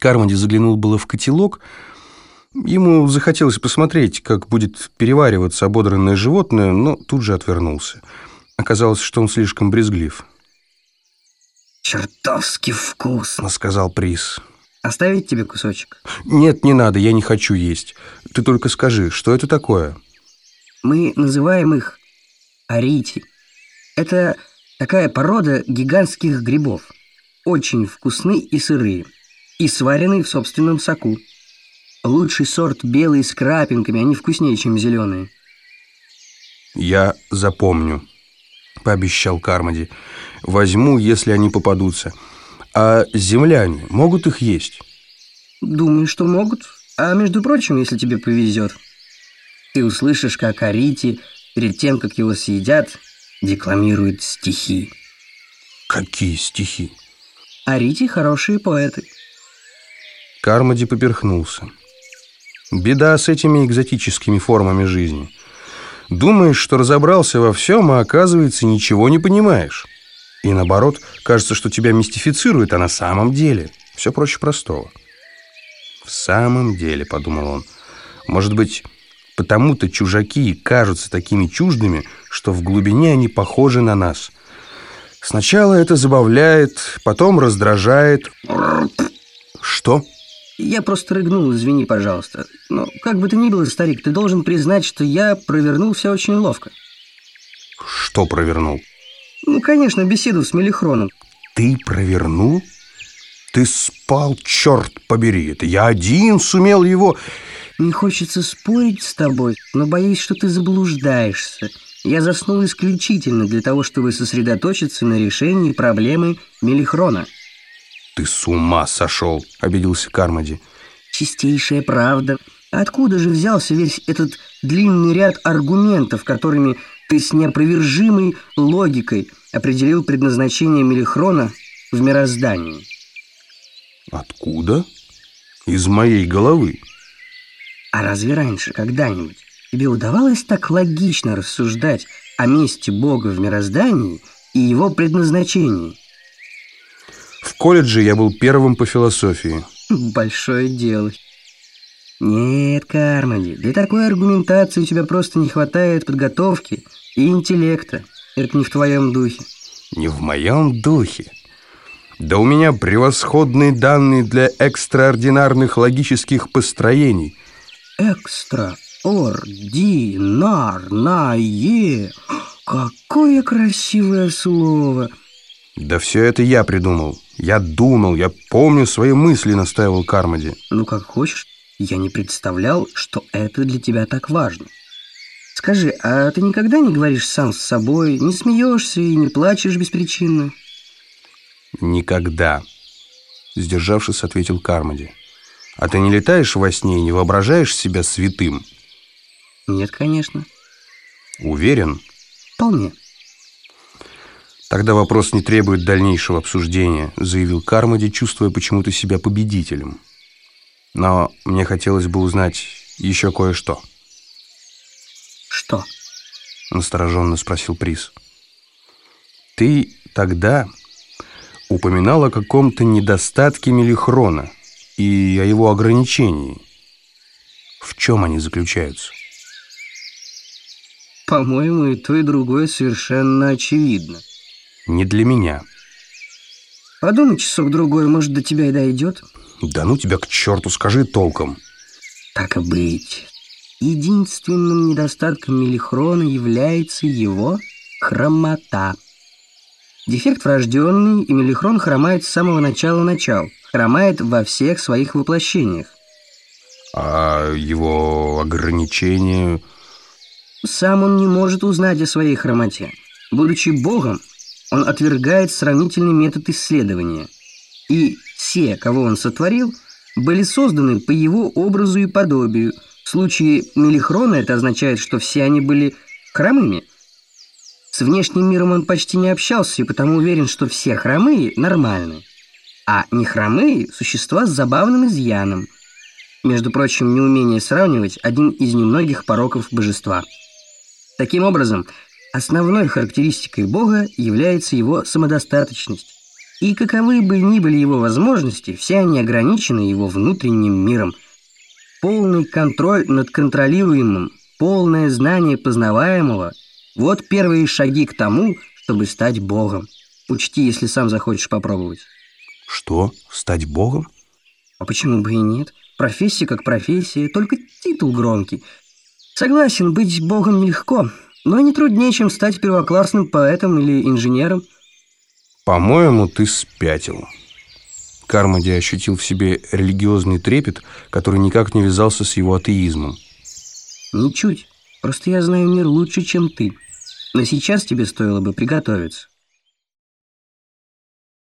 Кармоди заглянул было в котелок. Ему захотелось посмотреть, как будет перевариваться ободранное животное, но тут же отвернулся. Оказалось, что он слишком брезглив. «Чертовски вкусно», — сказал Приз. «Оставить тебе кусочек?» «Нет, не надо, я не хочу есть. Ты только скажи, что это такое?» «Мы называем их арити. Это такая порода гигантских грибов. Очень вкусны и сырые, и сваренные в собственном соку. Лучший сорт белые с крапинками, они вкуснее, чем зеленые». «Я запомню», — пообещал Кармоди. «Возьму, если они попадутся. А земляне могут их есть?» «Думаю, что могут. А между прочим, если тебе повезет, ты услышишь, как Арити перед тем, как его съедят, декламирует стихи». «Какие стихи?» «Арити — хорошие поэты». Кармоди поперхнулся. Беда с этими экзотическими формами жизни — Думаешь, что разобрался во всем, а оказывается, ничего не понимаешь. И наоборот, кажется, что тебя мистифицирует, а на самом деле все проще простого. В самом деле, подумал он, может быть, потому-то чужаки кажутся такими чуждыми, что в глубине они похожи на нас. Сначала это забавляет, потом раздражает. Что? Я просто рыгнул, извини, пожалуйста. Но как бы то ни было, старик, ты должен признать, что я провернул все очень ловко. Что провернул? Ну, конечно, беседу с Мелихроном. Ты провернул? Ты спал, черт побери, это я один сумел его... Не хочется спорить с тобой, но боюсь, что ты заблуждаешься. Я заснул исключительно для того, чтобы сосредоточиться на решении проблемы Мелихрона. «Ты с ума сошел!» — обиделся Кармоди. «Чистейшая правда. Откуда же взялся весь этот длинный ряд аргументов, которыми ты с неопровержимой логикой определил предназначение Мелихрона в мироздании?» «Откуда? Из моей головы». «А разве раньше когда-нибудь тебе удавалось так логично рассуждать о месте Бога в мироздании и его предназначении?» В колледже я был первым по философии. Большое дело. Нет, Кармоди, для такой аргументации у тебя просто не хватает подготовки и интеллекта. Это не в твоем духе. Не в моем духе. Да у меня превосходные данные для экстраординарных логических построений. Экстраординарное. Какое красивое слово. Да все это я придумал. Я думал, я помню свои мысли, настаивал Кармоди. Ну, как хочешь. Я не представлял, что это для тебя так важно. Скажи, а ты никогда не говоришь сам с собой, не смеешься и не плачешь беспричинно? Никогда, сдержавшись, ответил Кармоди. А ты не летаешь во сне и не воображаешь себя святым? Нет, конечно. Уверен? Вполне. «Тогда вопрос не требует дальнейшего обсуждения», заявил Кармоди, чувствуя почему-то себя победителем. «Но мне хотелось бы узнать еще кое-что». «Что?», настороженно спросил Приз. «Ты тогда упоминал о каком-то недостатке Мелихрона и о его ограничении. В чем они заключаются?» «По-моему, и то, и другое совершенно очевидно», не для меня. Подумай часок-другой, может, до тебя и дойдет. Да ну тебя к черту, скажи толком. Так и быть. Единственным недостатком Мелихрона является его хромота. Дефект врожденный, и Мелихрон хромает с самого начала начал. Хромает во всех своих воплощениях. А его ограничения... Сам он не может узнать о своей хромоте. Будучи богом, он отвергает сравнительный метод исследования. И все, кого он сотворил, были созданы по его образу и подобию. В случае Мелихрона это означает, что все они были хромыми. С внешним миром он почти не общался и потому уверен, что все хромые нормальны. А нехромые – существа с забавным изъяном. Между прочим, неумение сравнивать – один из немногих пороков божества. Таким образом, Основной характеристикой Бога является его самодостаточность. И каковы бы ни были его возможности, все они ограничены его внутренним миром. Полный контроль над контролируемым, полное знание познаваемого – вот первые шаги к тому, чтобы стать Богом. Учти, если сам захочешь попробовать. Что? Стать Богом? А почему бы и нет? Профессия как профессия, только титул громкий. Согласен, быть Богом нелегко, но не труднее, чем стать первоклассным поэтом или инженером. По-моему, ты спятил. Кармоди ощутил в себе религиозный трепет, который никак не вязался с его атеизмом. Ничуть. Просто я знаю мир лучше, чем ты. Но сейчас тебе стоило бы приготовиться.